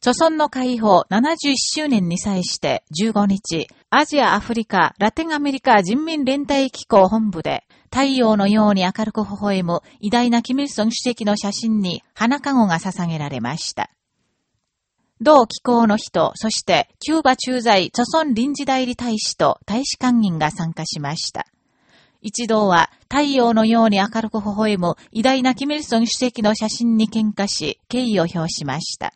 著村の解放71周年に際して15日、アジア、アフリカ、ラテンアメリカ人民連帯機構本部で、太陽のように明るく微笑む偉大なキミルソン主席の写真に花籠が捧げられました。同機構の人、そしてキューバ駐在著村臨時代理大使と大使官員が参加しました。一同は太陽のように明るく微笑む偉大なキミルソン主席の写真に喧嘩し、敬意を表しました。